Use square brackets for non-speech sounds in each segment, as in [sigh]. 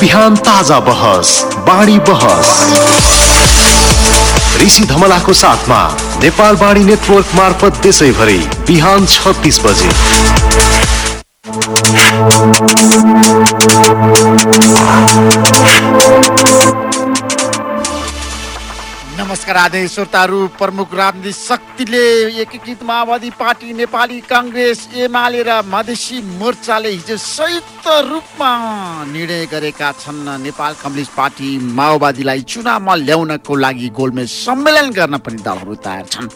बिहान ताजा बहस बाढी बहस ऋषि धमलाको साथमा नेपाल बाढी नेटवर्क मार्फत देशैभरि बिहान छ बजे नमस्कार आदि श्रोताहरू प्रमुख राजनीति शक्तिले एकीकृत माओवादी पार्टी नेपाली कङ्ग्रेस एमाले र मधेसी मोर्चाले हिजो संयुक्त रूपमा निर्णय गरेका छन् नेपाल कम्युनिस्ट पार्टी माओवादीलाई चुनावमा ल्याउनको लागि गोलमेज सम्मेलन गर्न पनि दलहरू तयार छन्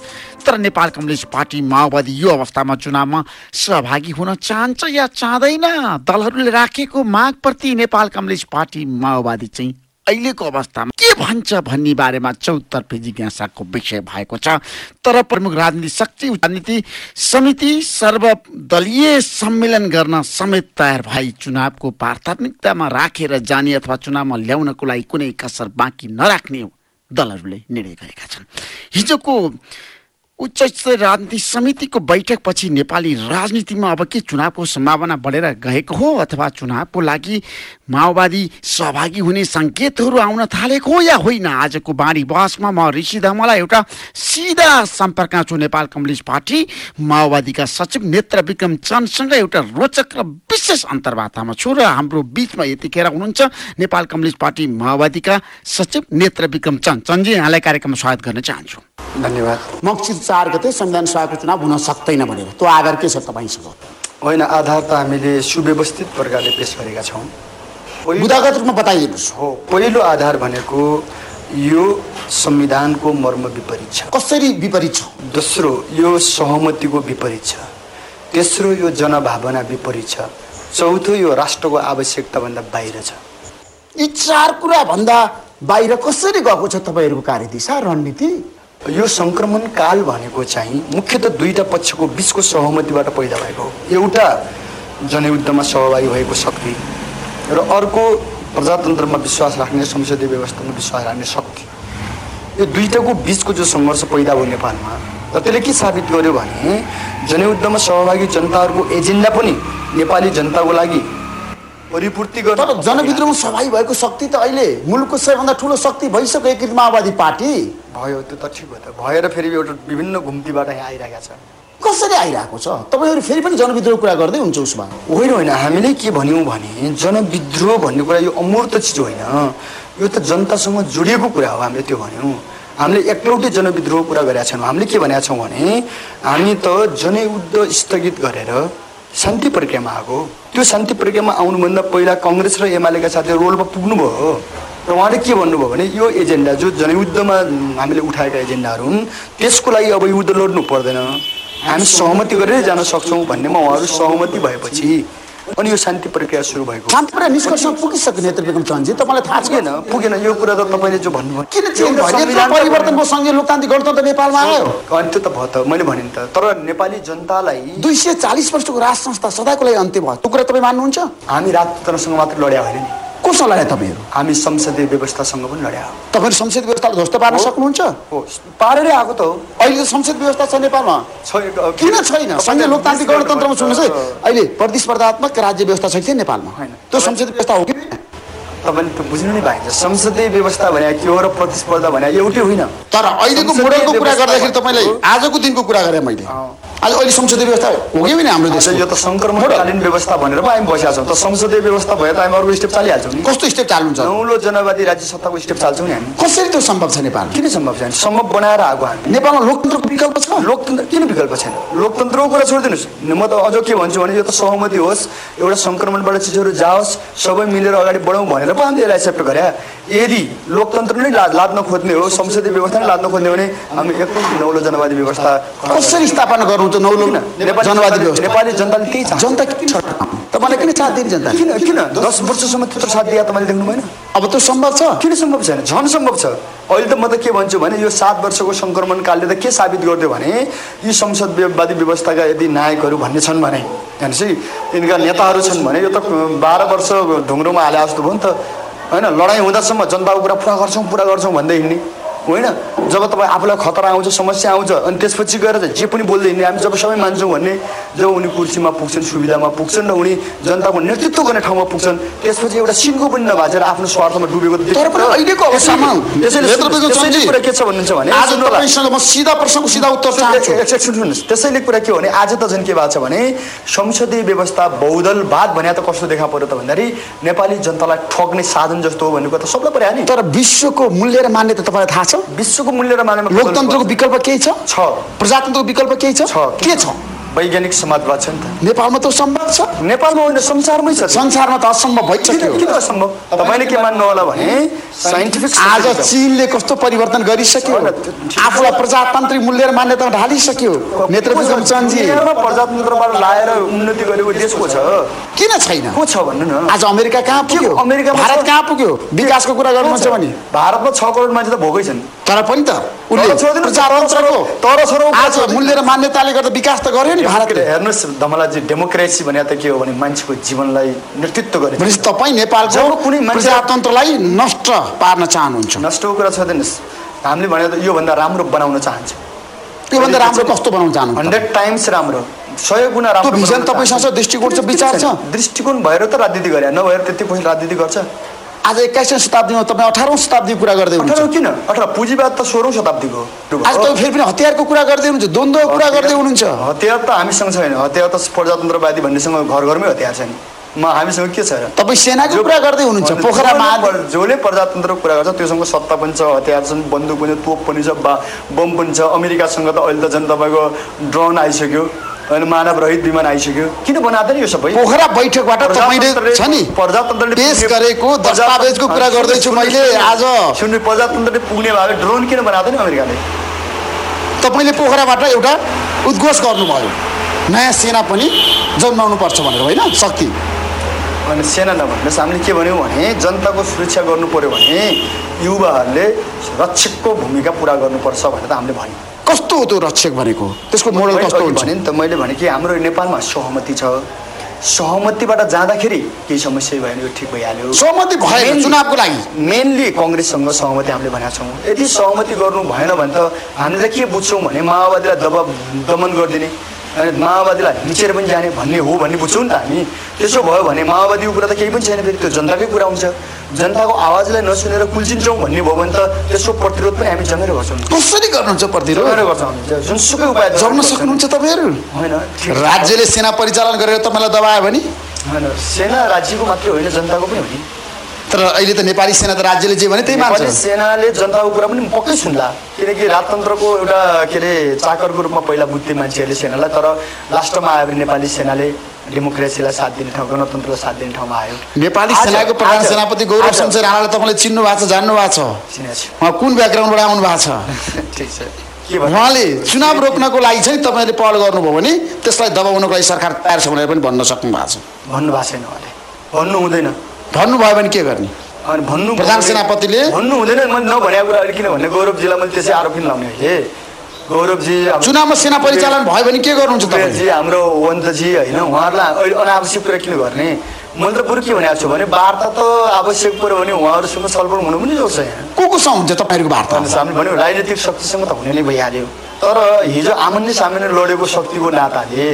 तर नेपाल कम्युनिस्ट पार्टी माओवादी यो अवस्थामा चुनावमा सहभागी हुन चाहन्छ या चाहँदैन दलहरूले राखेको मागप्रति नेपाल कम्युनिस्ट पार्टी माओवादी चाहिँ अहिलेको अवस्थामा के भन्छ भन्ने बारेमा चौतर्फी जिज्ञासाको विषय भएको छ तर प्रमुख राजनीति शक्ति राजनीति समिति सर्वदलीय सम्मेलन गर्न समेत तयार भए चुनावको प्राथमिकतामा राखेर जाने अथवा चुनावमा ल्याउनको लागि कुनै कसर बाँकी नराख्ने दलहरूले निर्णय गरेका छन् हिजोको उच्च स्तरीय राजनीति समितिको बैठकपछि नेपाली राजनीतिमा अब के चुनावको सम्भावना बढेर गएको हो अथवा चुनावको लागि माओवादी सहभागी हुने सङ्केतहरू आउन थालेको हो या होइन आजको बाणी बहसमा म ऋषि धमला एउटा सिधा सम्पर्कमा छु नेपाल कम्युनिस्ट पार्टी माओवादीका सचिव नेत्र विक्रम चन्दसँग एउटा रोचक र विशेष अन्तर्वार्तामा छु र हाम्रो बिचमा यतिखेर हुनुहुन्छ नेपाल कम्युनिस्ट पार्टी माओवादीका सचिव नेत्र विक्रम चन्द चन्दजी यहाँलाई कार्यक्रममा स्वागत गर्न चाहन्छु धन्यवाद चार गते संविधान सभाको चुनाव हुन सक्दैन भनेर त्यो आधार के छ तपाईँसँग होइन आधार त हामीले सुव्यवस्थित प्रकारले पेश गरेका छौँ उदागत रूपमा बताइदिनुहोस् हो पहिलो आधार भनेको यो संविधानको मर्म विपरीत छ कसरी विपरीत छ दोस्रो यो सहमतिको विपरीत छ तेस्रो यो जनभावना विपरीत छ चौथो यो राष्ट्रको आवश्यकताभन्दा बाहिर छ यी चार कुराभन्दा बाहिर कसरी गएको छ तपाईँहरूको कार्यदिशा रणनीति यो सङ्क्रमण काल भनेको चाहिँ मुख्यत दुईवटा पक्षको बिचको सहमतिबाट पैदा भएको हो एउटा जनयुद्धमा सहभागी भएको शक्ति र अर्को प्रजातन्त्रमा विश्वास राख्ने संसदीय व्यवस्थामा विश्वास राख्ने शक्ति यो दुईवटाको बिचको जो सङ्घर्ष पैदा भयो नेपालमा र त्यसले के साबित गर्यो भने जनयुद्धमा सहभागी जनताहरूको एजेन्डा पनि नेपाली जनताको लागि परिपूर्ति गर्नु तर जनविद्रोहमा सहभागी भएको शक्ति त अहिले मुलुकको सबैभन्दा ठुलो शक्ति भइसक्यो एकीकृत माओवादी पार्टी भयो त्यो त ठिक भयो त भएर फेरि एउटा विभिन्न घुम्तीबाट यहाँ आइरहेको छ कसरी आइरहेको छ तपाईँहरू फेरि पनि जनविद्रोह कुरा गर्दै हुन्छ उसमा होइन होइन हामीले के भन्यौँ भने जनविद्रोह भन्ने कुरा यो अमूर्त चिज होइन यो त जनतासँग जोडिएको कुरा हो हामीले त्यो भन्यौँ हामीले एकलौटै जनविद्रोह कुरा गरेका छैनौँ हामीले के भनेका छौँ भने हामी त जनयुद्ध स्थगित गरेर शान्ति प्रक्रियामा आएको त्यो शान्ति प्रक्रियामा आउनुभन्दा पहिला कङ्ग्रेस र एमालेका साथी रोलमा पुग्नुभयो र उहाँले के भन्नुभयो भने यो एजेन्डा जो जनयुद्धमा हामीले उठाएका एजेन्डाहरू हुन् त्यसको लागि अब युद्ध लड्नु पर्दैन हामी सहमति गरेरै जान सक्छौँ भन्नेमा उहाँहरू सहमति भएपछि अनि यो शान्ति प्रक्रिया सुरु भएको शान्ति प्रक्रिया निष्कर्षमा पुगिसक्यो नेत्र बेगम चन्दजी तपाईँलाई थाहा छैन पुगेन यो कुरा त तपाईँले जो भन्नुभयो किन परिवर्तनको सङ्घीय लोकतान्त्रिक गणतन्त्र नेपालमा आयो अनि त्यो त भयो त मैले भने त तर नेपाली जनतालाई दुई सय चालिस वर्षको राज संस्था सदाको लागि अन्त्य भयो त्यो कुरा तपाईँ मान्नुहुन्छ हामी राजतन्त्रसँग मात्र लड्या होइन नि कसो लड्यो तपाईँहरू हामी संसदीय व्यवस्थासँग पनि लड्या तपाईँहरू संसदीय व्यवस्थालाई ध्वस्त पार्न सक्नुहुन्छ हो पारेरै आएको त हो अहिले त संसद व्यवस्था छ नेपालमा किन छैन सङ्घीय लोकतान्त्रिक गणतन्त्रमा सुन्नुहोस् है अहिले प्रतिस्पर्धात्मक राज्य व्यवस्था छ कि नेपालमा त्यो संसदीय व्यवस्था हो कि तपाईँले त्यो बुझ्नु नै भएन संसदीय व्यवस्था भने के हो र प्रतिस्पर्धा भने एउटै होइन तर अहिलेको मोडलको कुरा गर्दाखेरि तपाईँलाई आजको दिनको कुरा गरेँ मैले आज अहिले संसदीय व्यवस्था हो कि होइन हाम्रो देश यो त सङ्क्रमणकालीन व्यवस्था भनेर पो हामी बसिरहेको छौँ त संसदीय व्यवस्था भए त हामी अर्को स्टेप चालिहाल्छौँ कस्तो स्टेप चाल्नुहुन्छ नौलो जनवादी राज्य सत्ताको स्टेप चाल्छौँ नि हामी कसरी त्यो सम्भव छ नेपाल किन सम्भव छैन सम्भव बनाएर आएको हामी नेपालमा लोकतन्त्रको विकल्प छ लोकतन्त्र किन विकल्प छैन लोकतन्त्रको कुरा छोडिदिनुहोस् म त अझ के भन्छु भने यो त सहमति होस् एउटा सङ्क्रमणबाट चिजहरू जाओस् सबै मिलेर अगाडि बढौँ भनेर पो हामीले यसलाई एक्सेप्ट गरे यदि लोकतन्त्र नै लाद्न खोज्ने हो संसदीय व्यवस्था नै लाद्न खोज्ने हो भने हामी एकदम नौलो जनवादी व्यवस्था कसरी स्थापना गर्नु त नौलो जनवादी व्यवस्था नेपाली जनताले त्यही चाहन्छ जनता किन तपाईँलाई किन साथ दिने जनता किन किन दस वर्षसम्म त्यत्रो साथ दिए तपाईँले देख्नु भएन अब त्यो सम्भव छ किन सम्भव छैन झन् सम्भव छ अहिले त म त के भन्छु भने यो सात वर्षको सङ्क्रमणकालले त के साबित गरिदियो भने यी संसदवादी व्यवस्थाका यदि नायकहरू भन्ने छन् भने है यिनका नेताहरू छन् भने यो त बाह्र वर्ष ढुङ्ग्रोमा हाले जस्तो भयो नि त होइन लडाइँ हुँदासम्म जनताको कुरा पुरा गर्छौँ पुरा गर्छौँ भन्दै हिँड्ने होइन जब तपाईँ आफूलाई खतरा आउँछ समस्या आउँछ अनि त्यसपछि गएर चाहिँ जे पनि बोल्दै हिँड्ने हामी जब सबै मान्छौँ भन्ने जब उनी कुर्सीमा पुग्छन् सुविधामा पुग्छन् र उनी जनताको नेतृत्व गर्ने ठाउँमा पुग्छन् त्यसपछि एउटा सिङ्गो पनि नभाजेर आफ्नो स्वार्थमा डुबेको अहिलेको अवस्थामा कुरा के छ भन्नुहुन्छ भने त्यसैले कुरा के हो भने आज त झन् के भएको छ भने संसदीय व्यवस्था बहुदलवाद भने त कस्तो देखा पर्यो त भन्दाखेरि नेपाली जनतालाई ठग्ने साधन जस्तो हो भन्ने कुरा त सबलाई पऱ्यो नि तर विश्वको मूल्य र मान्यता तपाईँलाई थाहा छ छ विश्वको मूल्य र मानव लोकतन्त्रको विकल्प केही छ प्रजातन्त्रको विकल्प केही छ के छ वैज्ञानिक समाजवाद छ नि त नेपालमा त सम्भव छ नेपालमा होइन संसारमै छ संसारमा त असम्भव भइसक्यो किन असम्भव तपाईँले के मान्नु होला भने साइन्टिफिक आज चिनले कस्तो परिवर्तन गरिसक्यो आफूलाई प्रजातान्त्रिक मूल्य र मान्यता ढालिसक्यो नेत्र प्रजातन्त्रबाट लाएर उन्नति गरेको देश को छ किन छैन को छ भन्नु न आज अमेरिका कहाँ पुग्यो अमेरिका भारत कहाँ पुग्यो विकासको कुरा गर्नुहुन्छ भने भारतमा छ करोड मान्छे त भोकै छन् तर पनि त उसले तर मूल्य र मान्यताले गर्दा विकास त गर्यो नि भारतले भारत हेर्नुहोस् धमलाजी डेमोक्रेसी भने त के हो भने मान्छेको जीवनलाई नेतृत्व गर्ने तपाईँ नेपालको कुनै प्रजातन्त्रलाई नष्ट पार्न चाहनुहुन्छ नष्टको कुरा छैन हामीले भने त योभन्दा राम्रो बनाउन चाहन्छौँ योभन्दा राम्रो कस्तो बनाउन चाहनु हन्ड्रेड टाइम्स राम्रो सय गुणा राम्रो तपाईँसँग छ दृष्टिकोण छ विचार छ दृष्टिकोण भएर त राजनीति गरे नभएर त्यति कोही राजनीति गर्छ आज एक्काइसौँ शताब्दीमा तपाईँ अठारौँ शताब्दीको कुरा गर्दै हुनुहुन्छ किन अठार पुँजीवाद त सोह्रौँ शताब्दीको आज तपाईँ फेरि पनि हतियारको कुरा गर्दै हुनुहुन्छ द्वन्द्वको कुरा गर्दै हुनुहुन्छ हतियार त हामीसँग छैन हतियार त प्रजातन्त्रवादी भन्नेसँग घर घरमै हतियार छैन म हामीसँग के छ तपाईँ सेनाको कुरा गर्दै हुनुहुन्छ पोखरा जसले प्रजातन्त्रको कुरा गर्छ त्योसँग सत्ता पनि छ हतियार छन् बन्दुक पनि छ तोप पनि छ बम पनि छ अमेरिकासँग त अहिले त झन् तपाईँको ड्रोन आइसक्यो होइन रहित विमान आइसक्यो किन बनाउँदैन यो सबै पोखरा बैठकबाट तपाईँले छ नि प्रजातन्त्रले पेश गरेको दस्तावेजको कुरा गर्दैछु मैले आज सुन्नु प्रजातन्त्रले पुग्ने भए ड्रोन किन नि अमेरिकाले तपाईँले पोखराबाट एउटा उद्घोष गर्नुभयो नयाँ सेना पनि जन्माउनु पर्छ भनेर होइन शक्ति अनि सेना नभन्नुहोस् हामीले के भन्यौँ भने जनताको सुरक्षा गर्नु पऱ्यो भने युवाहरूले रक्षकको भूमिका पुरा गर्नुपर्छ भनेर त हामीले भन्यौँ कस्तो हो त्यो रक्षक भनेको त्यसको मोडल कस्तो हुन्छ नि त मैले भने कि हाम्रो नेपालमा सहमति छ सहमतिबाट जाँदाखेरि केही समस्या भएन यो ठिक भइहाल्यो सहमति भयो चुनावको लागि मेनली कङ्ग्रेससँग सहमति हामीले भनेका छौँ यदि सहमति गर्नु भएन भने त हामीले के बुझ्छौँ भने माओवादीलाई दबाब दमन गरिदिने अनि माओवादीलाई मिचेर पनि जाने भन्ने हो भन्ने बुझ्छौँ नि त हामी त्यसो भयो भने माओवादीको कुरा त केही पनि छैन फेरि त्यो जनताकै कुरा हुन्छ जनताको आवाजलाई नसुनेर कुल्चिन्छौँ भन्ने भयो भने त त्यसको प्रतिरोध पनि हामी जमेर गर्छौँ कसरी गर्नुहुन्छ प्रतिरोध जुनसुकै उपाय जम्न सक्नुहुन्छ तपाईँहरू होइन राज्यले सेना परिचालन गरेर तपाईँलाई दबायो भने होइन सेना राज्यको मात्रै होइन जनताको पनि हो नि तर अहिले त नेपाली सेना त राज्यले जे भने त्यही मान्छ सेनाले जनताको कुरा पनि पक्कै सुन्ला किनकि राजतन्त्रको एउटा के अरे चाकरको रूपमा पहिला बुझ्थे मान्छेहरूले सेनालाई तर लास्टमा आयो भने नेपाली सेनाले डेमोक्रेसीलाई साथ दिने ठाउँ गणतन्त्रलाई साथ दिने ठाउँमा आयो नेपाली सेनाको प्रधान सेनापति गौरव शमशेर राणाले तपाईँले चिन्नु भएको छ जान्नु भएको छ उहाँ कुन ब्याकग्राउन्डबाट आउनु भएको छ [laughs] ठिक छ उहाँले चुनाव रोक्नको लागि चाहिँ तपाईँले पहल गर्नुभयो भने त्यसलाई दबाउनको लागि सरकार तयार छ भनेर पनि भन्न सक्नु भएको छ भन्नु भएको छैन उहाँले भन्नु हुँदैन भन्नुभयो भने के गर्ने अनि भन्नु प्रधान सेनापतिले भन्नु हुँदैन मैले नभनेको कुरा किन गौरव गौरवजीलाई मैले त्यसै आरोप पनि लाउने कि गौरवजी चुनावमा सेना परिचालन भयो भने के गर्नुहुन्छ तपाईँजी हाम्रो वन्तजी होइन उहाँहरूलाई अहिले अनावश्यक कुरा किन गर्ने मैले त बरु के भनेको छु भने वार्ता त आवश्यक पऱ्यो भने उहाँहरूसँग छलफल हुनु पनि जोग्छ यहाँ को कोसँग हुन्छ तपाईँहरूको वार्ता हामीले भन्यो राजनीतिक शक्तिसँग त हुने नै भइहाल्यो तर हिजो आमन्य सामान्य लडेको शक्तिको नाताले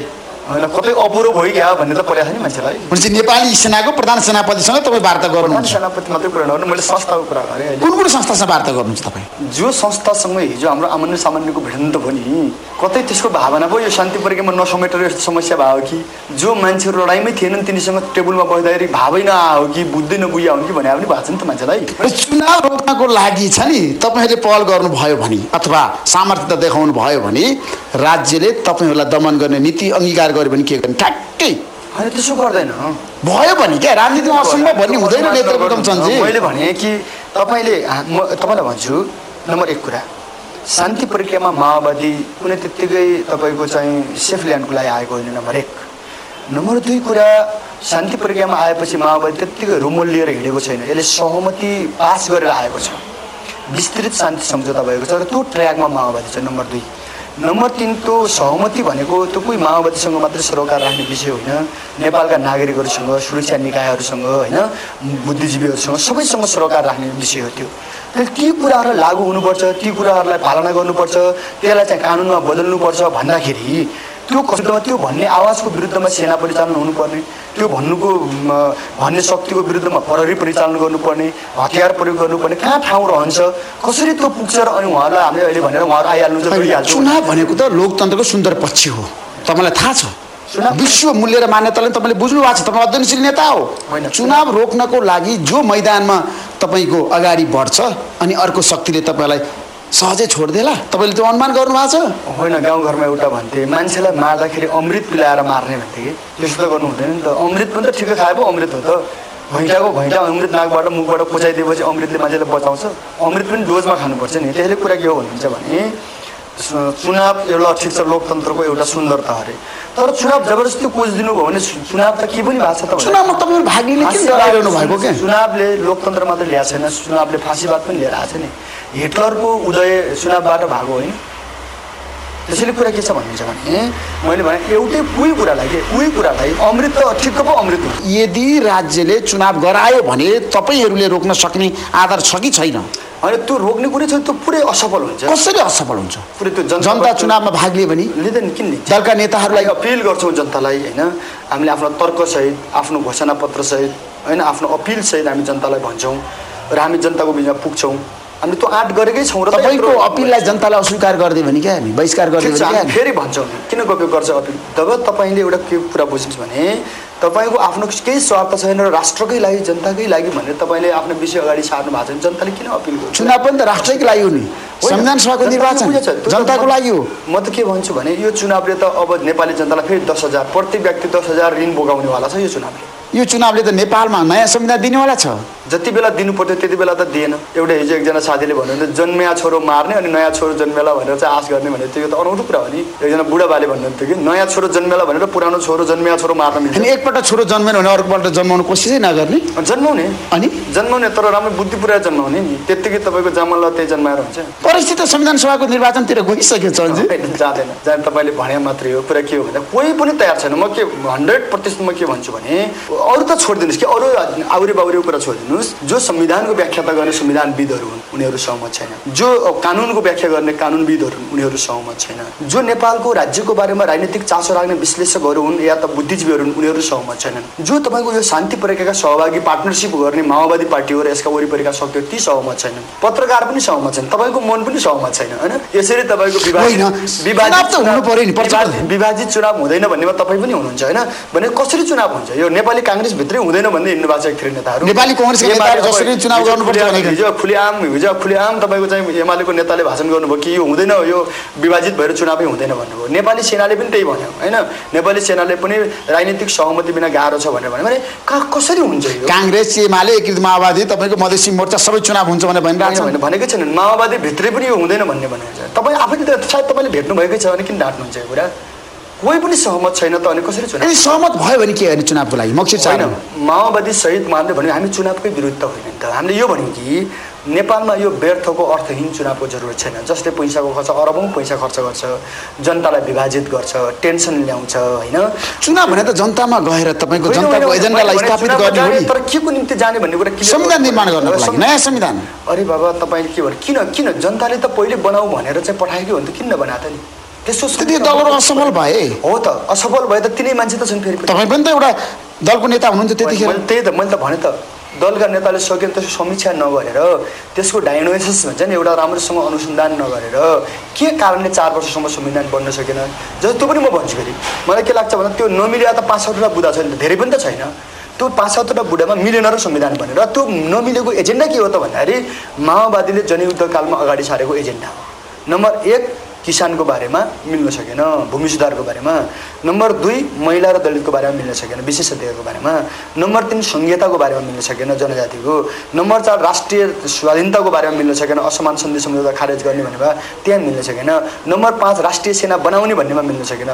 होइन कतै अपुरो भयो क्या भन्ने त परेको नि मान्छेलाई भनेपछि नेपाली सेनाको प्रधान सेनापतिसँग तपाईँ वार्ता गर्नु सेनापति मात्रै कुरा नगर्नु मैले संस्थाको कुरा गरेँ कुन कुन संस्थासँग वार्ता गर्नुहुन्छ तपाईँ जो संस्थासँग हिजो हाम्रो आमान्य सामान्यको भिडन्त भयो नि कतै त्यसको भावना भयो यो शान्ति प्रक्रियामा नसमेटेर यस्तो समस्या भयो कि जो मान्छेहरू लडाइँमै थिएनन् तिनीसँग टेबलमा बस्दाखेरि भावै हो कि बुझ्दै नबुझ्या हो कि भने पनि भएको छ नि त मान्छेलाई चुनाव रोक्नको लागि छ नि तपाईँहरूले पहल गर्नुभयो भने अथवा सामर्थ्यता देखाउनु भयो भने राज्यले तपाईँहरूलाई दमन गर्ने नीति अङ्गीकार गर्यो भने के गर्ने ठ्याक्कै होइन त्यसो गर्दैन भयो भने क्या राजनीतिमा असम्भव भन्ने हुँदैन मैले भने कि तपाईँले म तपाईँलाई भन्छु नम्बर एक कुरा शान्ति प्रक्रियामा माओवादी कुनै त्यत्तिकै तपाईँको चाहिँ सेफ ल्यान्डको लागि आएको होइन नम्बर एक नम्बर दुई कुरा शान्ति प्रक्रियामा आएपछि माओवादी त्यत्तिकै रुमोल लिएर हिँडेको छैन यसले सहमति पास गरेर आएको छ विस्तृत शान्ति सम्झौता भएको छ र त्यो ट्र्याकमा माओवादी छ नम्बर दुई नम्बर तिन त्यो सहमति भनेको त्यो कोही माओवादीसँग मात्रै सरोकार राख्ने विषय होइन नेपालका नागरिकहरूसँग सुरक्षा निकायहरूसँग होइन बुद्धिजीवीहरूसँग सबैसँग सरोकार राख्ने विषय हो त्यो ती कुराहरू लागु हुनुपर्छ ती कुराहरूलाई पालना गर्नुपर्छ त्यसलाई चाहिँ कानुनमा बदल्नुपर्छ भन्दाखेरि त्यो कसोमा त्यो भन्ने आवाजको विरुद्धमा सेना परिचालन हुनुपर्ने त्यो भन्नुको भन्ने शक्तिको विरुद्धमा प्रहरी परिचालन गर्नुपर्ने हतियार प्रयोग गर्नुपर्ने कहाँ ठाउँ रहन्छ कसरी त्यो पुग्छ र अनि उहाँहरूलाई हामीले अहिले भनेर उहाँहरू आइहाल्नु चुनाव भनेको त लोकतन्त्रको सुन्दर पक्ष हो तपाईँलाई थाहा छ विश्व मूल्य र मान्यतालाई तपाईँले बुझ्नु भएको छ तपाईँ अध्ययनशील नेता हो चुनाव रोक्नको लागि जो मैदानमा तपाईँको अगाडि बढ्छ अनि अर्को शक्तिले तपाईँलाई सहजै छोडिदिएला तपाईँले त्यो अनुमान गर्नु भएको छ होइन गाउँघरमा एउटा भन्थे मान्छेलाई मार्दाखेरि अमृत पिलाएर मार्ने भन्थे कि त्यस्तो त गर्नु हुँदैन नि त अमृत पनि त ठिकै खाएको अमृत हो त घैँटाको घैँटा अमृत नागबाट मुखबाट पचाइदिएपछि अमृतले मान्छेलाई बचाउँछ अमृत पनि डोजमा खानुपर्छ नि त्यसले कुरा के हो भन्नुहुन्छ भने चुनाव एउटा ठिक छ लोकतन्त्रको एउटा सुन्दरता अरे तर चुनाव जबरजस्ती कोजिदिनु भयो भने चुनाव त के पनि भएको छ चुनावमा तपाईँहरू भाग भएको चुनावले लोकतन्त्र मात्रै ल्याएको छैन चुनावले फाँसीवाद पनि लिएर आएको छ नि हिटलरको उदय चुनावबाट भएको होइन त्यसैले कुरा के छ भनिन्छ भने मैले भने एउटै उही कुरालाई के उही कुरालाई अमृत त ठिक्क पो अमृत यदि राज्यले चुनाव गरायो भने तपाईँहरूले रोक्न सक्ने आधार छ कि छैन होइन त्यो रोक्ने कुरै छ त्यो पुरै असफल हुन्छ कसरी असफल हुन्छ पुरै त्यो जनता चुनावमा भाग लियो भने लिँदैन किन दलका नेताहरूलाई अपिल गर्छौँ जनतालाई होइन हामीले आफ्नो तर्कसहित आफ्नो घोषणा पत्रसहित होइन आफ्नो अपिलसहित हामी जनतालाई भन्छौँ र हामी जनताको बिचमा पुग्छौँ हामी त्यो आँट गरेकै छौँ र तपाईँको अपिललाई जनतालाई अस्वीकार गरिदियो भने क्या हामी बहिष्कार गरिदियो भने फेरि भन्छौँ किन गएको गर्छ अपिल जब तपाईँले एउटा के कुरा बुझ्नुहोस् भने तपाईँको आफ्नो केही स्वार्थ छैन र राष्ट्रकै लागि जनताकै लागि भनेर तपाईँले आफ्नो विषय अगाडि सार्नु भएको छ भने जनताले किन अपिल गर्छ चुनाव पनि त राष्ट्रकै लागि हो नि संविधान सभाको निर्वाचन जनताको लागि हो म त के भन्छु भने यो चुनावले त अब नेपाली जनतालाई फेरि दस हजार प्रति व्यक्ति दस हजार ऋण बोकाउनेवाला छ यो चुनावले यो चुनावले त नेपालमा नयाँ संविधान दिनेवाला छ जति बेला दिनु पर्थ्यो त्यति बेला त दिएन एउटा हिजो एकजना साथीले भन्नुहुन्थ्यो जन्मिया छोरो मार्ने अनि नयाँ छोरो जन्मेला भनेर चाहिँ आश गर्ने भने थियो त अनौठो कुरा हो नि एकजना बुढाबाले भन्नुहुन्थ्यो कि नयाँ छोरो जन्मेला भनेर पुरानो छोरो जन्मिया छोरो मार्न मिल्छ एकपल्ट छोरो जन्मेन भने अर्कोपल्ट जन्माउनु कोसिसै नगर्ने जन्माउने अनि जन्माउने तर राम्रो बुद्धि पुऱ्याएर जन्माउने नि त्यत्तिकै तपाईँको जन्मला त्यही जन्माएर हुन्छ परिस्थिति संविधान सभाको निर्वाचनतिर गइसकेको छ जाँदैन जहाँ तपाईँले भने मात्रै हो कुरा के हो भन्दा कोही पनि तयार छैन म के हन्ड्रेड प्रतिशत म के भन्छु भने अरू त छोडिदिनुहोस् कि अरू आउरे बाउरेको कुरा छोडिदिनुहोस् जो संविधानको व्याख्याता गर्ने संविधानविदहरू हुन् उनीहरू सहमत छैन जो कानुनको व्याख्या गर्ने कानुनविदहरू हुन् उनीहरू सहमत छैन जो नेपालको राज्यको बारेमा राजनीतिक चासो राख्ने विश्लेषकहरू हुन् या त बुद्धिजीवीहरू हुन् उनीहरू सहमत छैनन् जो तपाईँको यो शान्ति प्रक्रियाका सहभागी पार्टनरसिप गर्ने माओवादी पार्टी हो र यसका वरिपरिका शक्ति ती सहमत छैनन् पत्रकार पनि सहमत छैन तपाईँको मन पनि सहमत छैन होइन यसरी तपाईँको विभाजित विभाजित चुनाव हुँदैन भन्नेमा तपाईँ पनि हुनुहुन्छ होइन भने कसरी चुनाव हुन्छ यो नेपाली काङ्ग्रेसभित्रै हुँदैन भन्ने हिँड्नु भएको छ नेताहरू नेपाली चुनाव गर्नुपर्छ हिजो खुलेआम हिजो खुलेआम तपाईँको चाहिँ एमालेको नेताले भाषण गर्नुभयो कि यो हुँदैन यो विभाजित भएर चुनावै हुँदैन भन्नुभयो नेपाली सेनाले पनि त्यही भन्यो होइन नेपाली सेनाले पनि राजनीतिक सहमति बिना गाह्रो छ भनेर भन्यो भने कहाँ कसरी हुन्छ काङ्ग्रेस एमाले एकीकृत माओवादी तपाईँको मधेसी मोर्चा सबै चुनाव हुन्छ भनेर भनिरहेको छ भनेकै छैन माओवादीभित्रै पनि यो हुँदैन भन्ने भनेको छ तपाईँ आफैले त सायद तपाईँले भेट्नुभएकै छ भने किन ढाँट्नुहुन्छ यो कुरा कोही पनि सहमत छैन त अनि कसरी चुनाव सहमत भयो भने के गर्ने चुनावको लागि मक्सिर छैन माओवादी सहित मान्दै भन्यो हामी चुनावकै विरुद्ध होइन नि त हामीले यो भन्यौँ कि नेपालमा यो व्यर्थको अर्थहीन चुनावको जरुरत छैन जसले पैसाको खर्च अरबौँ पैसा खर्च गर्छ जनतालाई विभाजित गर्छ टेन्सन ल्याउँछ होइन चुनाव भने त जनतामा गएर तपाईँको जनताको एजेन्डालाई स्थापित गर्ने हो तर के को निम्ति जाने भन्ने कुरा संविधान निर्माण गर्नको लागि नयाँ संविधान अरे बाबा तपाईँले के भन्नु किन किन जनताले त पहिले बनाऊ भनेर चाहिँ पठाएकै हो नि त किन नबनाएको नि त्यस्तो स्थिति दलहरू असफल भए हो त असफल भए त तिनै मान्छे त छन् फेरि तपाईँ पनि त एउटा दलको नेता हुनुहुन्छ त्यतिखेर त्यही त मैले त भने त दलका नेताले सकेन त्यसको समीक्षा नगरेर त्यसको डायग्नोसिस भन्छ नि एउटा राम्रोसँग अनुसन्धान नगरेर के कारणले चार वर्षसम्म संविधान बन्न सकेन जस्तो त्यो पनि म भन्छु फेरि मलाई के लाग्छ भन्दा त्यो नमिलेर त पाँच सातवटा बुधा छैन त धेरै पनि त छैन त्यो पाँच सातवटा बुढामा मिलेन र संविधान भनेर त्यो नमिलेको एजेन्डा के हो त भन्दाखेरि माओवादीले जनयुद्धकालमा अगाडि सारेको एजेन्डा हो नम्बर एक किसानको बारेमा मिल्न सकेन भूमि सुधारको बारेमा नम्बर दुई महिला र दलितको बारेमा मिल्न सकेन विशेष अधिकारको बारेमा नम्बर तिन संहिताको बारेमा मिल्न सकेन जनजातिको नम्बर चार राष्ट्रिय स्वाधीनताको बारेमा मिल्न सकेन असमान सन्धि सम्झौता खारेज गर्ने भनेर त्यहाँ मिल्न सकेन नम्बर पाँच राष्ट्रिय सेना बनाउने भन्नेमा मिल्न सकेन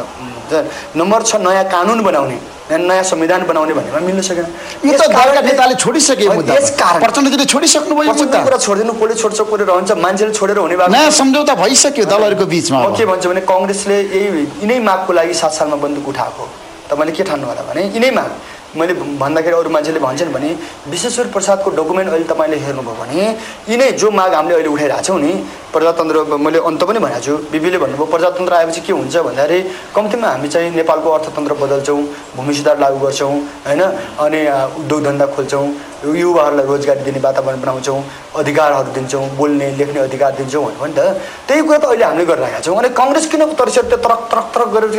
नम्बर छ नयाँ कानुन बनाउने नयाँ संविधान बनाउने भनेर मिल्न सकेन यो छोडिसक्नुभयो कुरा छोडिदिनु कसले छोड्छ कसले रहन्छ मान्छेले छोडेर हुने भएको नयाँ सम्झौता भइसक्यो दलहरूको बिचमा के भन्छ भने कङ्ग्रेसले यही यिनै मागको लागि सात सालमा बन्दुक उठाएको तपाईँले के ठान्नु होला भने यिनै माग मैले भन्दाखेरि अरू मान्छेले भन्छन् भने विश्वेश्वर प्रसादको डकुमेन्ट अहिले तपाईँले हेर्नुभयो भने यिनै जो माग हामीले अहिले उठाइरहेको छौँ नि प्रजातन्त्र मैले अन्त पनि भनेको छु बिबीले भन्नुभयो प्रजातन्त्र आएपछि के हुन्छ भन्दाखेरि कम्तीमा हामी चाहिँ नेपालको अर्थतन्त्र बदल्छौँ भूमि सुधार लागू गर्छौँ होइन अनि उद्योग धन्दा खोल्छौँ युवाहरूलाई रोजगारी दिने वातावरण बनाउँछौँ अधिकारहरू दिन्छौँ बोल्ने लेख्ने अधिकार दिन्छौँ भन्नुभयो नि त त्यही कुरा त अहिले हामीले गरिरहेका छौँ अनि कङ्ग्रेस किन तरिसट त्यो तरक तरक तरक गरेर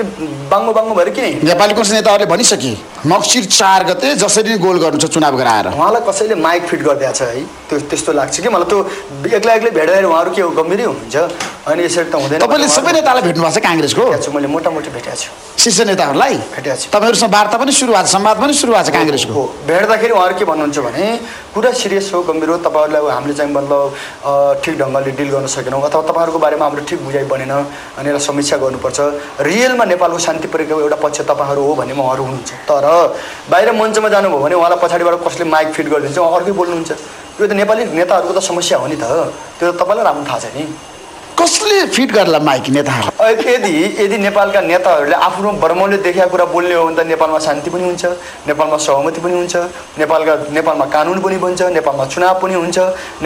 बाङ्गो बाङ्गो भएर किन नेपाली कङ्ग्रेस नेताहरूले भनिसके मक्सिर चार गते जसरी गोल गर्नु छ चुनाव गराएर उहाँलाई कसैले माइक फिट गरिदिएको छ है त्यो त्यस्तो लाग्छ कि मलाई त्यो एक्लै एक्लै भेटेर उहाँहरू के हो गम्भीरै हुनुहुन्छ अनि यसरी त हुँदैन तपाईँले सबै नेतालाई भेट्नु भएको छ काङ्ग्रेसको मैले मोटामोटी भेटेको छु शीर्ष नेताहरूलाई भेटेको छु तपाईँहरूसँग वार्ता पनि सुरु भएको छ संवाद पनि सुरु भएको छ काङ्ग्रेसको हो भेट्दाखेरि उहाँहरू के भन्नुहुन्छ भने कुरा सिरियस हो गम्भीर हो तपाईँहरूलाई हामीले चाहिँ मतलब ठिक ढङ्गले डिल गर्न सकेनौँ अथवा तपाईँहरूको बारेमा हाम्रो ठिक बुझाइ बनेन अनि यसलाई समीक्षा गर्नुपर्छ रियलमा नेपालको शान्ति प्रक्रियाको एउटा पक्ष तपाईँहरू हो भन्ने उहाँहरू हुनुहुन्छ तर बाहिर मञ्चमा जानुभयो भने उहाँलाई पछाडिबाट कसले माइक फिट गरिदिन्छ उहाँ अर्कै बोल्नुहुन्छ यो त नेपाली नेताहरूको त समस्या हो नि त त्यो त तपाईँलाई राम्रो थाहा छ नि कसले फिट गर्ला माइक नेताहरूलाई यदि यदि नेपालका नेताहरूले आफ्नो ब्रह्मले देखेका कुरा बोल्ने हो भने त नेपालमा शान्ति पनि हुन्छ नेपालमा सहमति पनि हुन्छ नेपालका नेपालमा कानुन पनि बन्छ नेपालमा चुनाव पनि हुन्छ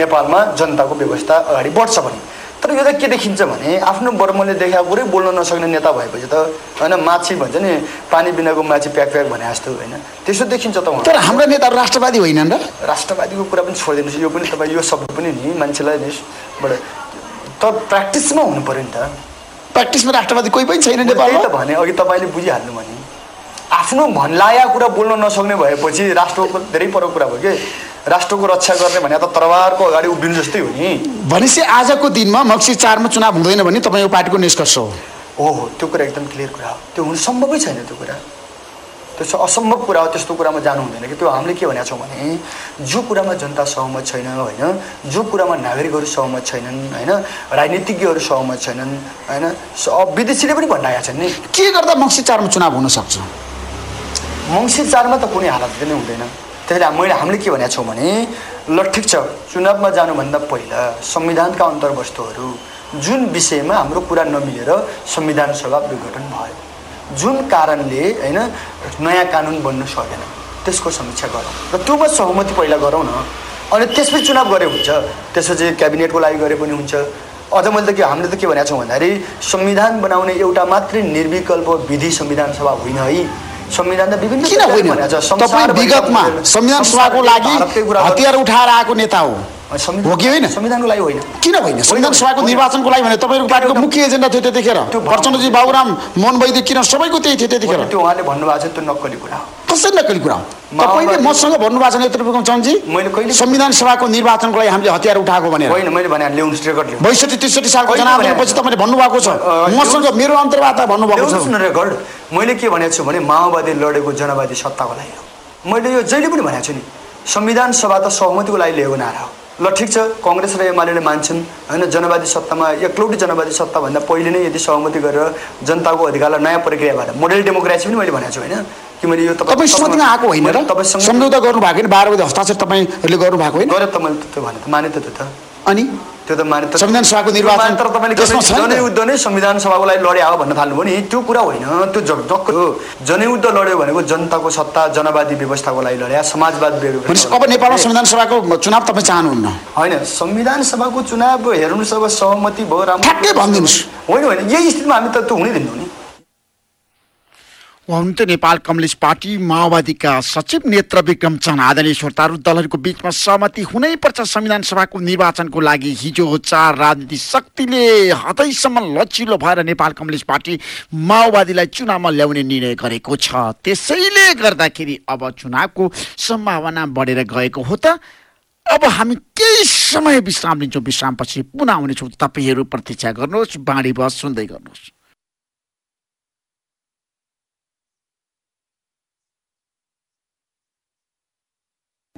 नेपालमा जनताको व्यवस्था अगाडि बढ्छ पनि तर यो त के देखिन्छ भने आफ्नो बर्मले देखाएको कुरै बोल्न नसक्ने नेता भएपछि त होइन माछी भन्छ नि पानी बिनाको माछी प्याक प्याक भने जस्तो होइन त्यसो देखिन्छ त तर हाम्रो नेताहरू राष्ट्रवादी होइन र राष्ट्रवादीको कुरा पनि छोडिदिनुहोस् यो पनि तपाईँ यो शब्द पनि नि मान्छेलाई निबाट त प्र्याक्टिसमा हुनु पऱ्यो नि त प्र्याक्टिसमा राष्ट्रवादी कोही पनि छैन त भने अघि तपाईँले बुझिहाल्नु भने आफ्नो भन्लाया कुरा बोल्न नसक्ने भएपछि राष्ट्रको धेरै परको कुरा भयो कि राष्ट्रको रक्षा गर्ने भने त तरवारको अगाडि उभिनु जस्तै हो नि भनेपछि आजको दिनमा मक्सी चारमा चुनाव हुँदैन भने तपाईँ पार्टीको निष्कर्ष हो हो त्यो कुरा एकदम क्लियर कुरा हो त्यो हुनु सम्भवै छैन त्यो कुरा त्यो असम्भव कुरा हो त्यस्तो कुरामा जानु हुँदैन कि त्यो हामीले के भनेको छौँ भने जो कुरामा जनता सहमत छैन होइन जो कुरामा नागरिकहरू सहमत छैनन् होइन राजनीतिज्ञहरू सहमत छैनन् होइन विदेशीले पनि भन्न आएका छन् नि के गर्दा मङ्सिर चारमा चुनाव हुन हुनसक्छ मङ्सिर चारमा त कुनै हालत नै हुँदैन त्यसैले मैले हामीले के भनेको छौँ भने ल ठिक छ चुनावमा जानुभन्दा पहिला संविधानका अन्तर्वस्तुहरू जुन विषयमा हाम्रो कुरा नमिलेर संविधान सभा विघटन भयो जुन कारणले होइन नयाँ कानुन बन्न सकेन त्यसको समीक्षा गरौँ र त्योमा सहमति पहिला गरौँ न अनि त्यसपछि चुनाव गरे हुन्छ त्यसपछि क्याबिनेटको लागि गरे पनि हुन्छ अझ मैले त के हामीले त के भनेको छौँ भन्दाखेरि संविधान बनाउने एउटा मात्रै निर्विकल्प विधि संविधान सभा होइन है विभिन्न किन होइन तपाईँ विगतमा संविधान सभाको लागि हतियार उठाएर आएको नेता हो हो कि होइन संविधानको लागि होइन किन होइन संविधान सभाको निर्वाचनको लागि भने तपाईँको पार्टीको मुख्य एजेन्डा थियो त्यतिखेर प्रचण्डजी बाबुराम मोहन वैद्य किन सबैको त्यही थियो त्यतिखेर त्यो उहाँले भन्नुभएको छ त्यो नक्कली कुरा हो कसरी नक्कली कुरा हो तपाईँले मसँग भन्नुभएको छ नेत्र चन्दजी मैले कहिले संविधान सभाको निर्वाचनको लागि हामीले हतियार उठाएको भनेर होइन मैले भने ल्याउनुहोस् रेकर्ड बैसठी त्रिसठी सालको जनावरपछि तपाईँले भन्नुभएको छ मसँग मेरो अन्तर्वार्ता भन्नुभएको छ रेकर्ड मैले के भनेको छु भने माओवादी लडेको जनवादी सत्ताको लागि हो मैले यो जहिले पनि भनेको छु नि संविधान सभा त सहमतिको लागि लिएको नारा हो ल ठिक छ कङ्ग्रेस र एमाले मान्छन् होइन जनवादी सत्तामा एकलौटी जनवादी सत्ताभन्दा पहिले नै यदि सहमति गरेर जनताको अधिकारलाई नयाँ प्रक्रियाबाट भएर मोडल डेमोक्रेसी पनि मैले भनेको छु होइन कि मैले यो तपाईँ सुमतिमा आएको होइन र तपाईँसँग सम्झौता गर्नुभएको होइन बाह्र बजी हस्ताक्षर तपाईँहरूले गर्नुभएको होइन गरेँ त मैले त्यो भने त माने त त्यो त अनि त्यो त माने संविधान सभाको निर्वाचन तर तपाईँले जनयुद्ध नै संविधान सभाको लागि लडे हो भन्न थाल्नुभयो नि त्यो कुरा होइन त्यो जगजग हो जनयुद्ध लड्यो भनेको जनताको सत्ता जनवादी व्यवस्थाको लागि लड्या समाजवाद अब नेपालमा संविधान सभाको चुनाव तपाईँ चाहनुहुन्न होइन संविधान सभाको चुनाव हेर्नुहोस् अब सहमति भयो राम्रो ठ्याक्कै भनिदिनुहोस् होइन होइन यही स्थितिमा हामी त त्यो हुनै दिनु नि हुनुहुन्थ्यो नेपाल कम्युनिस्ट पार्टी माओवादीका सचिव नेत्र विक्रम चन्द आदरणीय श्रोताहरू दलहरूको बिचमा सहमति हुनै पर्छ संविधान सभाको निर्वाचनको लागि हिजो चार राजनीति शक्तिले हदैसम्म लचिलो भएर नेपाल कम्युनिस्ट पार्टी माओवादीलाई चुनावमा ल्याउने निर्णय गरेको छ त्यसैले गर्दाखेरि अब चुनावको सम्भावना बढेर गएको हो त अब हामी केही समय विश्राम लिन्छौँ विश्रामपछि पुनः आउनेछौँ तपाईँहरू प्रतीक्षा गर्नुहोस् बाँडी बस सुन्दै गर्नुहोस्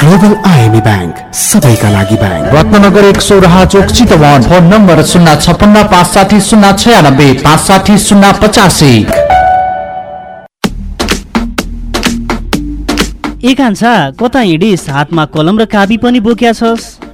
ग्लोबल आइएमी ब्याङ्क सबैका लागि ब्याङ्क रत्नगर एक सोह्र चोक चितवन फोन नम्बर शून्य छप्पन्न पाँच साठी शून्य छयानब्बे पाँच साठी शून्य पचासी ए कान्छा कता हिँडिस हातमा कलम र काबी पनि बोक्या छस्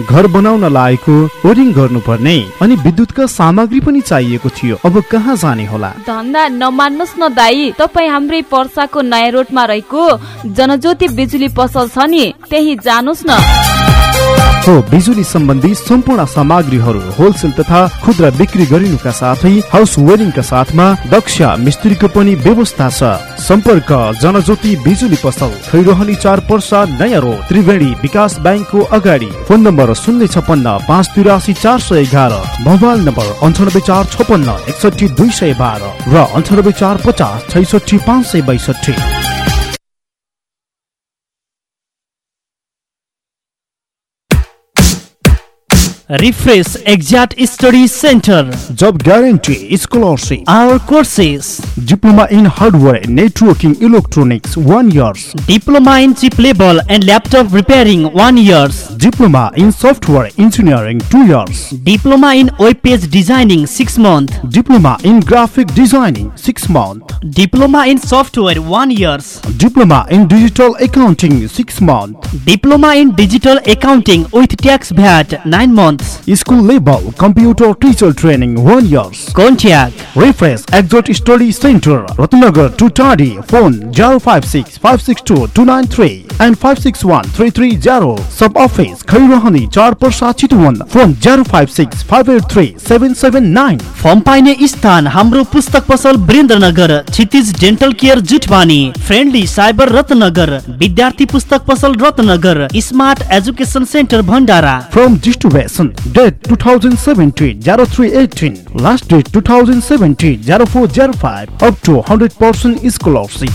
घर बनाउन लागेको वरिङ गर्नुपर्ने अनि विद्युतका सामग्री पनि चाहिएको थियो अब कहाँ जाने होला धन्दा नमान्नुहोस् न दाई तपाईँ हाम्रै पर्साको नयाँ रोडमा रहेको जनज्योति बिजुली पसल छ नि त्यही जानुहोस् न हो बिजुली सम्बन्धी सम्पूर्ण सामग्रीहरू होलसेल तथा खुद्रा बिक्री गरिनुका साथै हाउस वेरिङका साथमा दक्ष मिस्त्रीको पनि व्यवस्था छ सम्पर्क जनज्योति बिजुली पसल खैरोहनी चार पर्सा नयाँ रोड त्रिवेणी विकास ब्याङ्कको अगाडि फोन नम्बर नम्बर शून्य छपन्न पाँच तिरासी चार सय एघार मोबाइल नम्बर अन्ठानब्बे चार छपन्न एकसठी दुई सय बाह्र र अन्ठानब्बे चार पचास छैसठी पाँच सय बैसठी Refresh Exact Study Center. Job guarantee, scholarship. Our courses: Diploma in Hardware, Networking, Electronics, 1 year. Diploma in Chip Label and Laptop Repairing, 1 year. Diploma in Software Engineering, 2 years. Diploma in Web Page Designing, 6 months. Diploma in Graphic Designing, 6 months. Diploma in Software, 1 years. Diploma in Digital Accounting, 6 months. Diploma in Digital Accounting with Tax VAT, 9 months. School computer teacher training पाइने स्थान हाम्रो पुस्तक पसल Birendranagar Kshitij dental care जुटवानी friendly cyber Ratnanagar विद्यार्थी पुस्तक पसल Ratnanagar smart education centre भण्डारा from distribution Application date 2017 0318, last date 2017 0405, up to 100% is scholarship.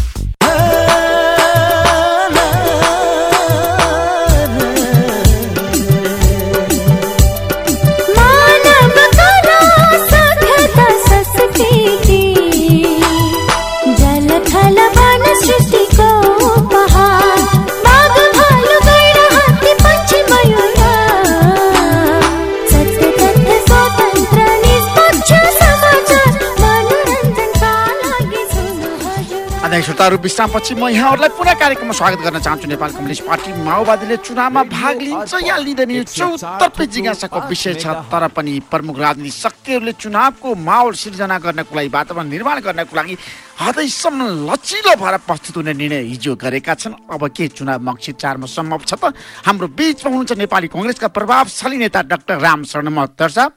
आदरणीय श्रोताहरू विश्रामपछि म यहाँहरूलाई पुनः कार्यक्रममा स्वागत गर्न चाहन्छु नेपाल कम्युनिस्ट पार्टी माओवादीले चुनावमा भाग लिन्छ या लिँदैन यो चौतर्फी जिज्ञासाको विषय छ तर पनि प्रमुख राजनीतिक शक्तिहरूले चुनावको माहौल सिर्जना गर्नको लागि वातावरण निर्माण गर्नको लागि हदैसम्म लचिलो भएर प्रस्तुत हुने निर्णय हिजो गरेका छन् अब के चुनाव मक्सित चारमा सम्भव छ त हाम्रो बिचमा हुनुहुन्छ नेपाली कङ्ग्रेसका प्रभावशाली नेता डाक्टर राम शर्मा साहब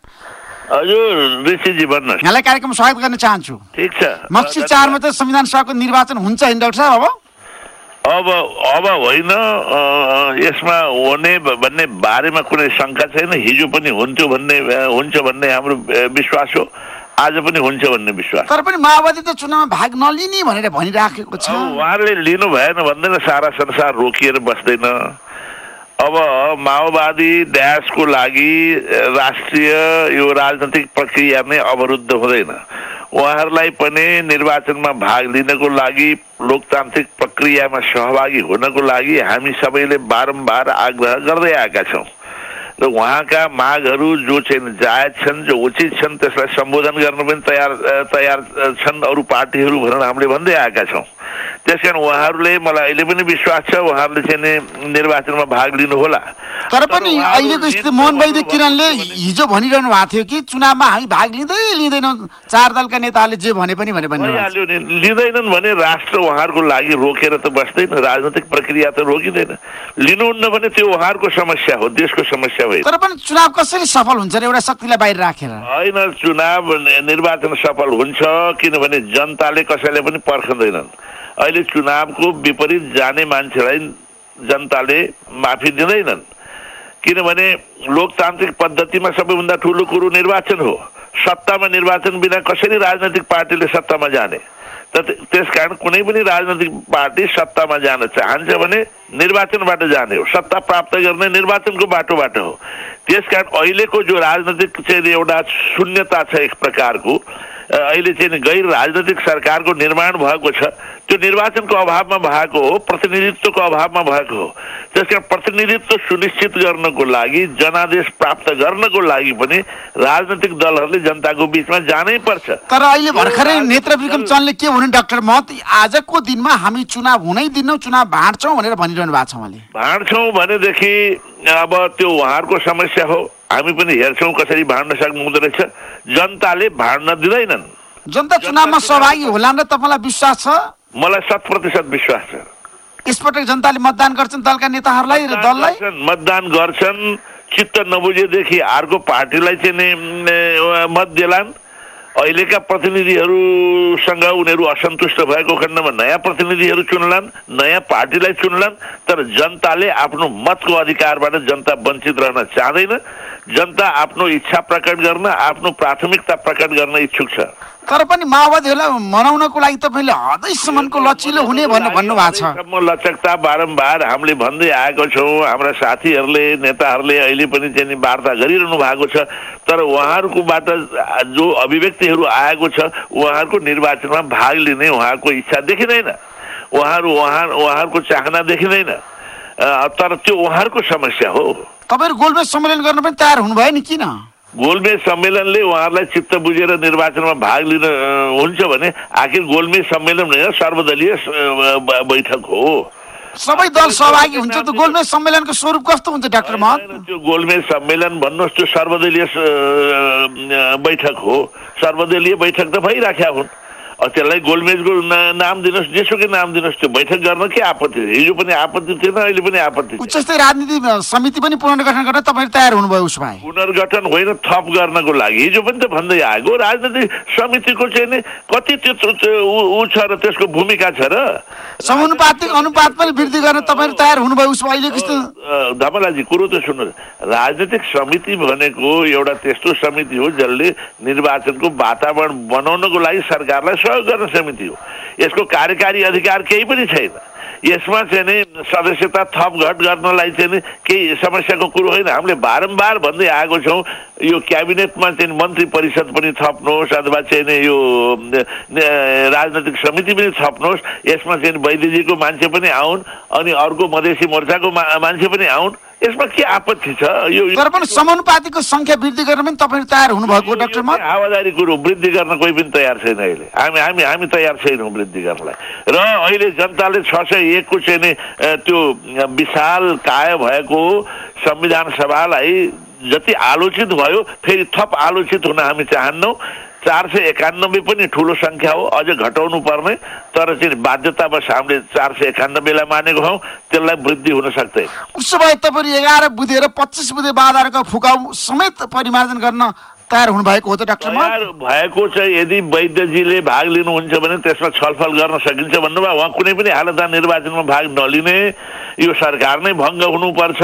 यहाँलाई कार्यक्रम स्वागत गर्न चाहन्छु ठिक छ मक्सी चारमा त संविधान सभाको निर्वाचन हुन्छ होइन डाक्टर साहब अब अब अब होइन यसमा हुने भन्ने बारेमा कुनै शङ्का छैन हिजो पनि हुन्थ्यो भन्ने हुन्छ भन्ने हाम्रो विश्वास हो आज पनि हुन्छ भन्ने विश्वास तर पनि माओवादी त चुनावमा भाग नलिने भनेर भनिराखेको छ उहाँहरूले लिनु भएन भन्दैन सारा संसार रोकिएर बस्दैन अब माओवादी ड्यासको लागि राष्ट्रिय यो राजनैतिक प्रक्रिया नै अवरुद्ध हुँदैन उहाँहरूलाई पनि निर्वाचनमा भाग लिनको लागि लोकतान्त्रिक प्रक्रियामा सहभागी हुनको लागि हामी सबैले बारम्बार आग्रह गर्दै आएका छौँ र उहाँका मागहरू जो चाहिँ जायज छन् जो उचित छन् त्यसलाई सम्बोधन गर्न पनि तयार तयार छन् अरू पार्टीहरू भनेर हामीले भन्दै आएका छौँ त्यस कारण उहाँहरूले मलाई अहिले पनि विश्वास छ उहाँहरूले चाहिँ निर्वाचनमा भाग लिनुहोला तर पनि अहिलेको स्थिति मोहन वैद्य किरणले हिजो भनिरहनु भएको थियो कि चुनावमा हामी भाग लिँदै लिँदैनौँ चार दलका नेताहरूले जे भने पनि भने लिँदैनन् भने राष्ट्र उहाँहरूको लागि रोकेर त बस्दैन राजनैतिक प्रक्रिया त रोकिँदैन लिनुहुन्न भने त्यो उहाँहरूको समस्या हो देशको समस्या तर पनि चुनाव कसरी सफल हुन्छ एउटा शक्तिलाई बाहिर राखेर होइन चुनाव निर्वाचन सफल हुन्छ किनभने जनताले कसैले पनि पर्खँदैनन् अहिले चुनावको विपरीत जाने मान्छेलाई जनताले माफी दिँदैनन् किनभने लोकतान्त्रिक पद्धतिमा सबैभन्दा ठुलो कुरो निर्वाचन हो सत्तामा निर्वाचन बिना कसरी राजनैतिक पार्टीले सत्तामा जाने त्यस कारण कुनै पनि राजनैतिक पार्टी सत्तामा जान चाहन्छ भने निर्वाचनबाट जाने हो सत्ता प्राप्त गर्ने निर्वाचनको बाटोबाट हो त्यस कारण अहिलेको जो राजनैतिक चाहिँ एउटा शून्यता छ एक प्रकारको अहिले चाहिँ गैर राजनैतिक सरकारको निर्माण भएको छ त्यो निर्वाचनको अभावमा भएको हो प्रतिनिधित्वको अभावमा भएको हो त्यस कारण प्रतिनिधित्व सुनिश्चित गर्नको लागि जनादेश प्राप्त गर्नको लागि पनि राजनैतिक दलहरूले जनताको बिचमा जानै पर्छ तर अहिले भर्खरै नेत्र विक्रम चन्दले के भन्यो डाक्टर महत आजको दिनमा हामी चुनाव हुनै दिनौँ चुनाव भाँड्छौँ भनेर भनिरहनु भएको छ उहाँले भाँड्छौँ भनेदेखि अब त्यो उहाँहरूको समस्या हो हामी पनि हेर्छौँ कसरी भाँड्न सक्नु हुँदो रहेछ जनताले भाँड्न दिँदैनन् जनता चुनावमा सहभागी होला तपाईँलाई विश्वास छ मलाई शत प्रतिशत विश्वास छ यसपटक जनताले मतदान गर्छन् दलका नेताहरूलाई दललाई मतदान गर्छन् चित्त नबुझेदेखि अर्को पार्टीलाई चाहिँ मत दिलान् अहिलेका प्रतिनिधिहरूसँग उनीहरू असन्तुष्ट भएको खण्डमा नयाँ प्रतिनिधिहरू चुन्लान् नयाँ पार्टीलाई चुन्लान् तर जनताले आफ्नो मतको अधिकारबाट जनता वञ्चित रहन चाहँदैन जनता आफ्नो इच्छा प्रकट गर्न आफ्नो प्राथमिकता प्रकट गर्न इच्छुक छ तर पनि माओवादीहरूलाई मनाउनको लागि तपाईँले हदैसम्मको लचिलो हुने भनेर भन्नुभएको छ म लचकता बारम्बार हामीले भन्दै आएको छौँ हाम्रा साथीहरूले नेताहरूले अहिले पनि चाहिँ वार्ता गरिरहनु भएको छ तर उहाँहरूकोबाट जो अभिव्यक्तिहरू आएको छ उहाँहरूको निर्वाचनमा भाग लिने उहाँहरूको इच्छा देखिँदैन उहाँहरू उहाँ उहाँहरूको चाहना देखिँदैन तर त्यो उहाँहरूको समस्या हो तपाईँहरू गोलमेज सम्मेलन गर्न पनि तयार हुनुभयो नि किन गोलमेज सम्मेलनले उहाँहरूलाई चित्त बुझेर निर्वाचनमा भाग लिन हुन्छ भने आखिर गोलमेज सम्मेलन होइन सर्वदलीय बैठक हो सबै दल सहभागी हुन्छ त गोलमेज सम्मेलनको स्वरूप कस्तो हुन्छ डाक्टर महत त्यो गोलमेज सम्मेलन भन्नुहोस् त्यो सर्वदलीय बैठक हो सर्वदलीय बैठक त भइराख्या हुन् त्यसलाई गोलमेजको नाम दिनुहोस् जेसुकै नाम दिनुहोस् त्यो बैठक गर्न के आपत्ति छ हिजो पनि आपत्ति थिएन अहिले पनि आपत्ति राजनीति समिति पनि पुनर्गठन गर्न तपाईँ तयार हुनुभयो उसमा पुनर्गठन होइन थप गर्नको लागि हिजो पनि त भन्दै आएको राजनीतिक समितिको चाहिँ नि कति त्यो ऊ छ र त्यसको भूमिका छ र समानुपातिक अनुपात पनि वृद्धि गर्न तपाईँ तयार हुनुभयो उसमा अहिले कस्तो धमलाजी कुरो त सुन्नु राजनीतिक समिति भनेको एउटा त्यस्तो समिति हो जसले निर्वाचनको वातावरण बनाउनको लागि सरकारलाई गर्न समिति हो यसको कार्यकारी अधिकार केही पनि छैन यसमा चाहिँ नि सदस्यता घट गर्नलाई चाहिँ नि केही समस्याको कुरो होइन हामीले बारम्बार भन्दै आएको छौँ यो क्याबिनेटमा चाहिँ मन्त्री परिषद पनि थप्नुहोस् अथवा चाहिँ नि यो राजनैतिक समिति पनि थप्नुहोस् यसमा चाहिँ वैद्यजीको मान्छे पनि आउन् अनि अर्को मधेसी मोर्चाको मान्छे पनि आउन् यसमा के आपत्ति छ यो तर पनि समानुपातिको सङ्ख्या वृद्धि गर्न पनि तपाईँ तयार हुनुभएको डक्टर आवाजारी कुरो वृद्धि गर्न कोही पनि तयार छैन अहिले हामी हामी हामी तयार छैनौँ वृद्धि गर्नलाई र अहिले जनताले छ सय एकको चाहिँ नि त्यो विशाल काय भएको संविधान सभालाई जति आलोचित भयो फेरि थप आलोचित हुन हामी चाहन्नौँ चार सय एकानब्बे पनि ठुलो सङ्ख्या हो अझ घटाउनु पर्ने तर चाहिँ बाध्यतावश हामीले चार सय एकानब्बेलाई मानेको छौँ त्यसलाई वृद्धि हुन सक्दैन उसो भए तपाईँहरू एघार बुधेर पच्चिस बुधे बाधारका फुकाउ समेत परिमार्जन गर्न तयार हुनुभएको हो त डाक्टर तयार भएको चाहिँ यदि वैद्यजीले भाग लिनुहुन्छ भने त्यसमा छलफल गर्न सकिन्छ भन्नुभयो उहाँ कुनै पनि हालतमा निर्वाचनमा भाग नलिने यो सरकार नै भङ्ग हुनुपर्छ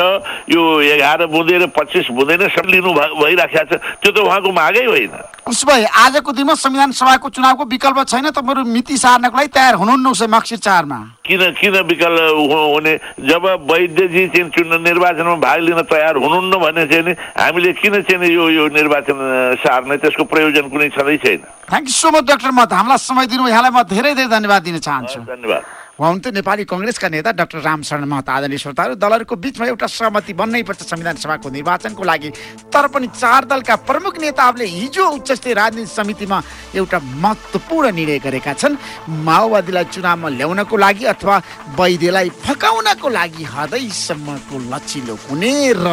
यो एघार बुँदे र पच्चिस बुँदे नै सब लिनु भइराखेको छ त्यो त उहाँको मागै होइन उसो आजको दिनमा संविधान सभाको चुनावको विकल्प छैन तपाईँहरू मिति सार्नको लागि तयार हुनुहुन्न उसो मक्सिर चारमा किन किन विकल्प हुने जब वैद्यजी चाहिँ चुन निर्वाचनमा भाग लिन तयार हुनुहुन्न भने चाहिँ नि हामीले किन चाहिँ यो यो निर्वाचन सार्ने त्यसको प्रयोजन कुनै छँदै छैन thank you so much doctor मत हामीलाई समय दिनु यहाँलाई म धेरै धेरै धन्यवाद दिन चाहन्छु धन्यवाद हुनुहुन्थ्यो नेपाली कङ्ग्रेसका नेता डाक्टर राम शरण महता आदरणीय श्रोताहरू दलहरूको बिचमा एउटा सहमति बन्नै पर्छ संविधान सभाको निर्वाचनको लागि तर पनि चार दलका प्रमुख नेताहरूले हिजो उच्चस्तरीय राजनीति समितिमा एउटा महत्त्वपूर्ण निर्णय गरेका छन् माओवादीलाई चुनावमा ल्याउनको लागि अथवा वैद्यलाई फकाउनको लागि हदैसम्मको लचिलो हुने र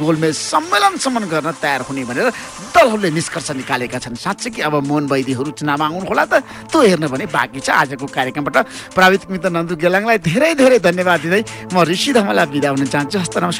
गोलमेज सम्मेलनसम्म गर्न तयार हुने भनेर दलहरूले निष्कर्ष निकालेका छन् साँच्चै कि अब मोहन वैद्यहरू चुनावमा आउनुहोला त त्यो हेर्न भने बाँकी छ आजको कार्यक्रमबाट प्राविधिक मित्र नन्दु गेलाङलाई धेरै धेरै धन्यवाद दिँदै म ऋषि धमला बिदा हुन चाहन्छु हस्त नमस्कार